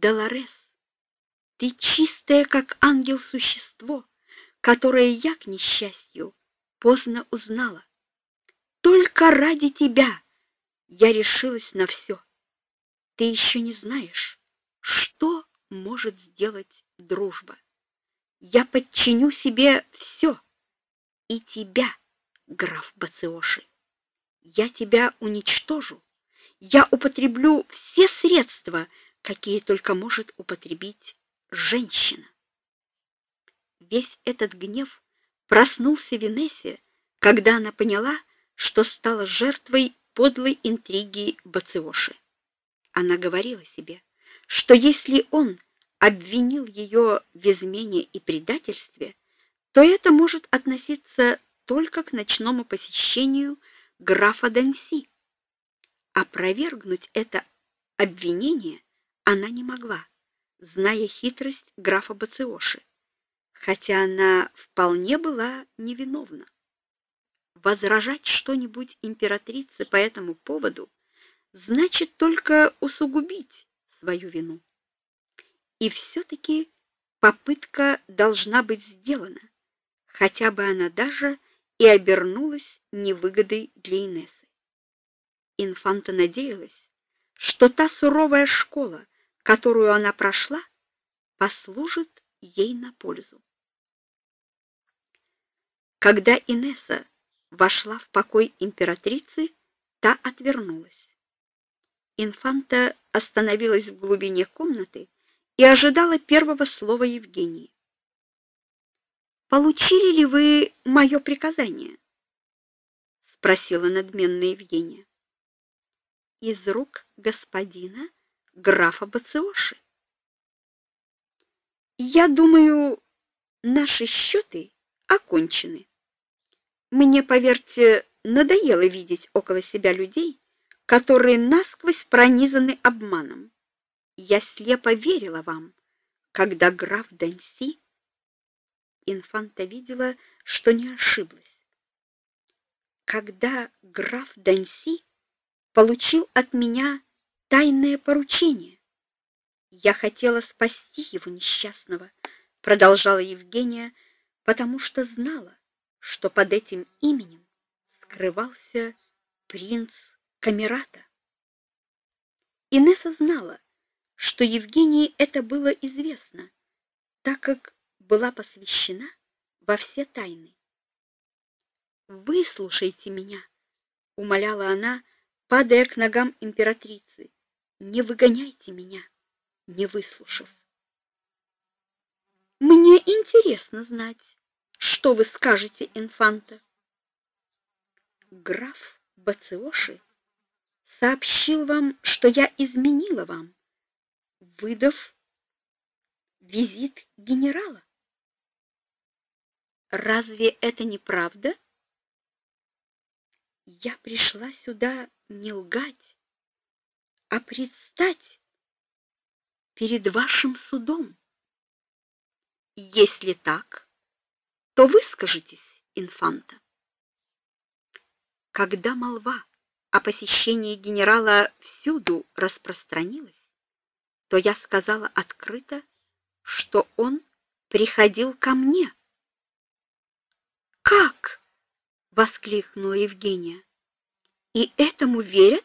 Долорес, ты чистое, как ангел существо, которое я к несчастью поздно узнала. Только ради тебя я решилась на все. Ты еще не знаешь, что может сделать дружба. Я подчиню себе все, и тебя, граф Бациоши. Я тебя уничтожу. Я употреблю все средства, какие только может употребить женщина. Весь этот гнев проснулся в Инессе, когда она поняла, что стала жертвой подлой интриги Бациоши. Она говорила себе, что если он обвинил ее в измене и предательстве, то это может относиться только к ночному посещению графа Данси. Опровергнуть это обвинение она не могла, зная хитрость графа Бациоши, хотя она вполне была невиновна. Возражать что-нибудь императрице по этому поводу значит только усугубить свою вину. И все таки попытка должна быть сделана, хотя бы она даже и обернулась невыгодой для Инессы. Инфанта надеялась, что та суровая школа, которую она прошла, послужит ей на пользу. Когда Инесса вошла в покой императрицы, та отвернулась. Инфанта остановилась в глубине комнаты и ожидала первого слова Евгении. Получили ли вы мое приказание? спросила надменная Евгения. Из рук господина графа Бациоши. Я думаю, наши счеты окончены. Мне, поверьте, надоело видеть около себя людей, которые насквозь пронизаны обманом. Я слепо верила вам, когда граф Данси Инфанта видела, что не ошиблась. Когда граф Данси получил от меня тайное поручение. Я хотела спасти его несчастного, продолжала Евгения, потому что знала, что под этим именем скрывался принц Камерата. Инесса знала, что Евгении это было известно, так как была посвящена во все тайны. "Выслушайте меня", умоляла она, падая к ногам императрицы. Не выгоняйте меня, не выслушав. Мне интересно знать, что вы скажете, инфанта. Граф Бациоши сообщил вам, что я изменила вам, выдав визит генерала. Разве это не правда? Я пришла сюда не лгать, а предстать перед вашим судом. Если так, то выскажитесь, инфанта. Когда молва о посещении генерала всюду распространилась, то я сказала открыто, что он приходил ко мне. Как? воскликнула Евгения. И этому верят?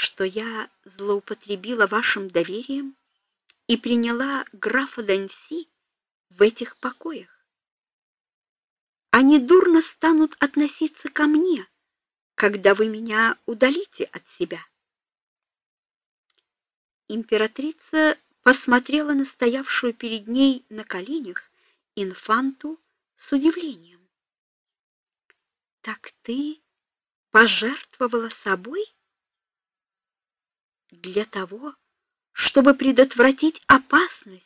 Что я злоупотребила вашим доверием и приняла графа Данси в этих покоях. Они дурно станут относиться ко мне, когда вы меня удалите от себя. Императрица посмотрела на стоявшую перед ней на коленях инфанту с удивлением. Так ты пожертвовала собой? Для того, чтобы предотвратить опасность,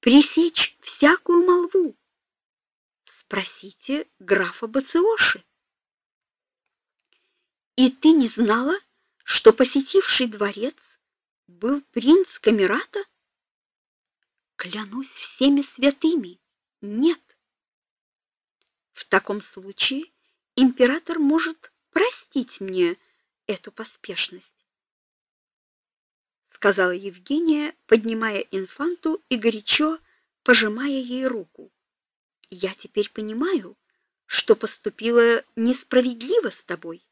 пресечь всякую молву. Спросите графа Бациоши. И ты не знала, что посетивший дворец был принц Камерата? Клянусь всеми святыми, нет. В таком случае император может простить мне эту поспешность сказала Евгения, поднимая инфанту и горячо пожимая ей руку. Я теперь понимаю, что поступила несправедливо с тобой.